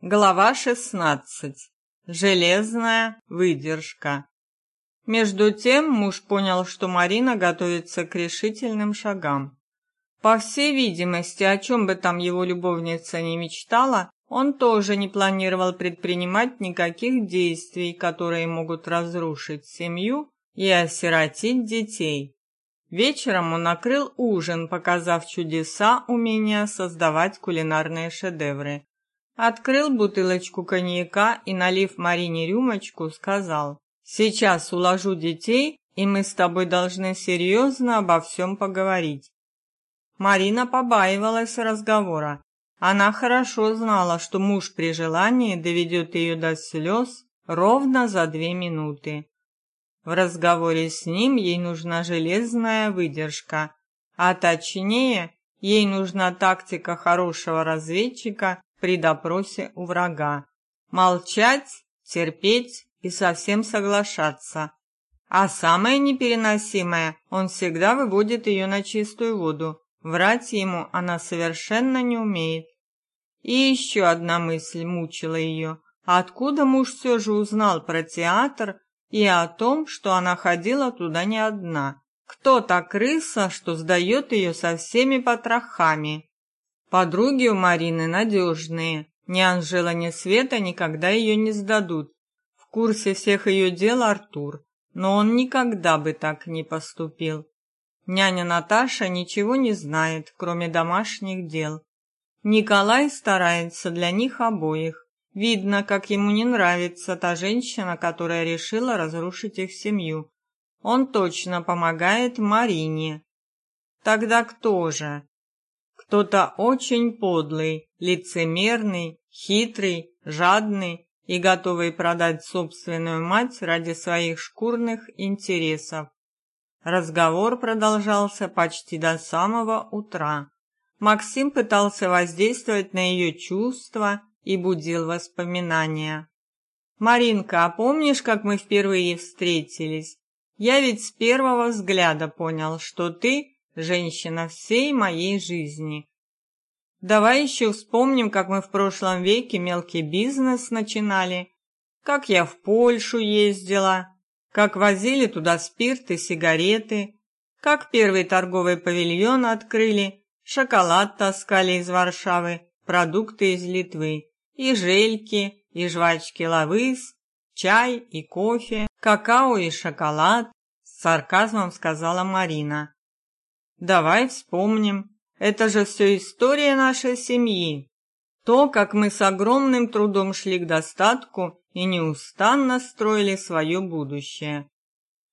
Глава 16. Железная выдержка. Между тем муж понял, что Марина готовится к решительным шагам. По всей видимости, о чем бы там его любовница ни мечтала, он тоже не планировал предпринимать никаких действий, которые могут разрушить семью и осиротить детей. Вечером он накрыл ужин, показав чудеса умения создавать кулинарные шедевры. Открыл бутылочку коньяка и, налив Марине рюмочку, сказал: "Сейчас уложу детей, и мы с тобой должны серьезно обо всем поговорить". Марина побаивалась разговора. Она хорошо знала, что муж при желании доведет ее до слез ровно за две минуты. В разговоре с ним ей нужна железная выдержка, а точнее, ей нужна тактика хорошего разведчика при допросе у врага. Молчать, терпеть и совсем соглашаться. А самое непереносимое, он всегда выводит ее на чистую воду. Врать ему она совершенно не умеет. И еще одна мысль мучила ее. Откуда муж все же узнал про театр и о том, что она ходила туда не одна? Кто та крыса, что сдает ее со всеми потрохами? Подруги у Марины надежные. Ни Анжела, ни Света никогда ее не сдадут. В курсе всех ее дел Артур, но он никогда бы так не поступил. Няня Наташа ничего не знает, кроме домашних дел. Николай старается для них обоих. Видно, как ему не нравится та женщина, которая решила разрушить их семью. Он точно помогает Марине. Тогда кто же? Кто-то очень подлый, лицемерный, хитрый, жадный и готовый продать собственную мать ради своих шкурных интересов. Разговор продолжался почти до самого утра. Максим пытался воздействовать на ее чувства и будил воспоминания. Маринка, а помнишь, как мы впервые встретились? Я ведь с первого взгляда понял, что ты женщина всей моей жизни. Давай еще вспомним, как мы в прошлом веке мелкий бизнес начинали, как я в Польшу ездила, как возили туда спирт и сигареты, как первый торговый павильон открыли, шоколад таскали из Варшавы, продукты из Литвы, и жельки, и жвачки лавыс, чай и кофе, какао и шоколад, с сарказмом сказала Марина. Давай вспомним. Это же все история нашей семьи. То, как мы с огромным трудом шли к достатку и неустанно строили свое будущее.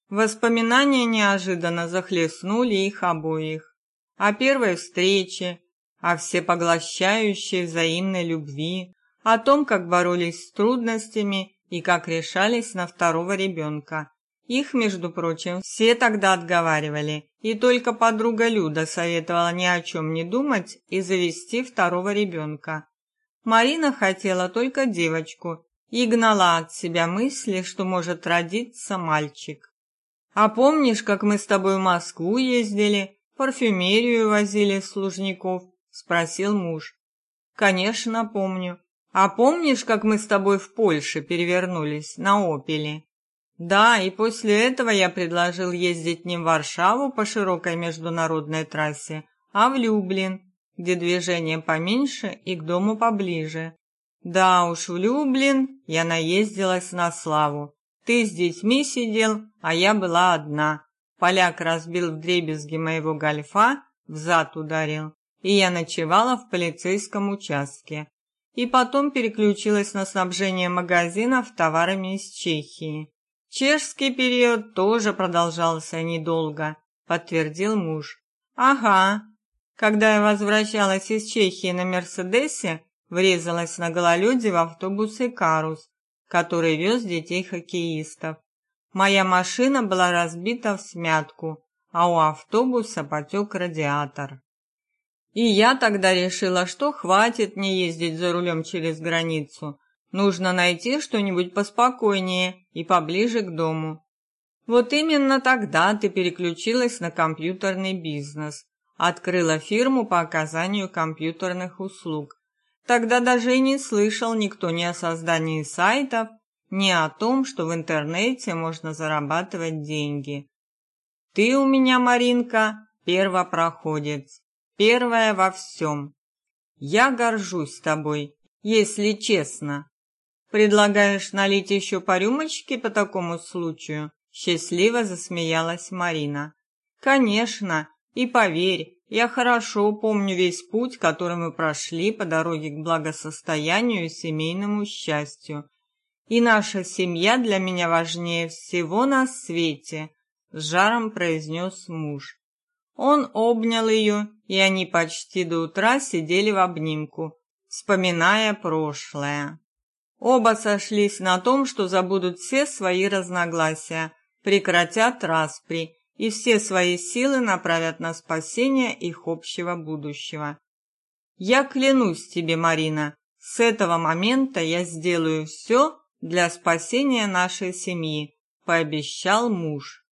Воспоминания неожиданно захлестнули их обоих. О первой встрече, о всепоглощающей взаимной любви, о том, как боролись с трудностями и как решались на второго ребенка, их, между прочим, все тогда отговаривали, и только подруга Люда советовала ни о чем не думать и завести второго ребенка. Марина хотела только девочку и гнала от себя мысли, что может родиться мальчик. А помнишь, как мы с тобой в Москву ездили, парфюмерию возили служников, спросил муж. Конечно, помню. А помнишь, как мы с тобой в Польше перевернулись на Опеле? Да, и после этого я предложил ездить не в Варшаву по широкой международной трассе, а в Люблин, где движение поменьше и к дому поближе. Да уж, в Люблин я наездилась на славу. Ты с детьми сидел, а я была одна. Поляк разбил вдребезги моего гольфа, взад ударил, и я ночевала в полицейском участке. И потом переключилась на снабжение магазинов товарами из Чехии. Чешский период тоже продолжался недолго, подтвердил муж. Ага. Когда я возвращалась из Чехии на Мерседесе, врезалась на гололёде в автобус Икарус, который вез детей хоккеистов. Моя машина была разбита в смятку, а у автобуса потек радиатор. И я тогда решила, что хватит мне ездить за рулем через границу, Нужно найти что-нибудь поспокойнее и поближе к дому. Вот именно тогда ты переключилась на компьютерный бизнес, открыла фирму по оказанию компьютерных услуг. Тогда даже и не слышал никто ни о создании сайтов, ни о том, что в интернете можно зарабатывать деньги. Ты у меня, Маринка, первопроходец, первая во всем. Я горжусь тобой, если честно. Предлагаешь налить еще по рюмочке по такому случаю? Счастливо засмеялась Марина. Конечно, и поверь, я хорошо помню весь путь, который мы прошли по дороге к благосостоянию и семейному счастью. И наша семья для меня важнее всего на свете, с жаром произнес муж. Он обнял ее, и они почти до утра сидели в обнимку, вспоминая прошлое. Оба сошлись на том, что забудут все свои разногласия, прекратят распри и все свои силы направят на спасение их общего будущего. Я клянусь тебе, Марина, с этого момента я сделаю все для спасения нашей семьи, пообещал муж.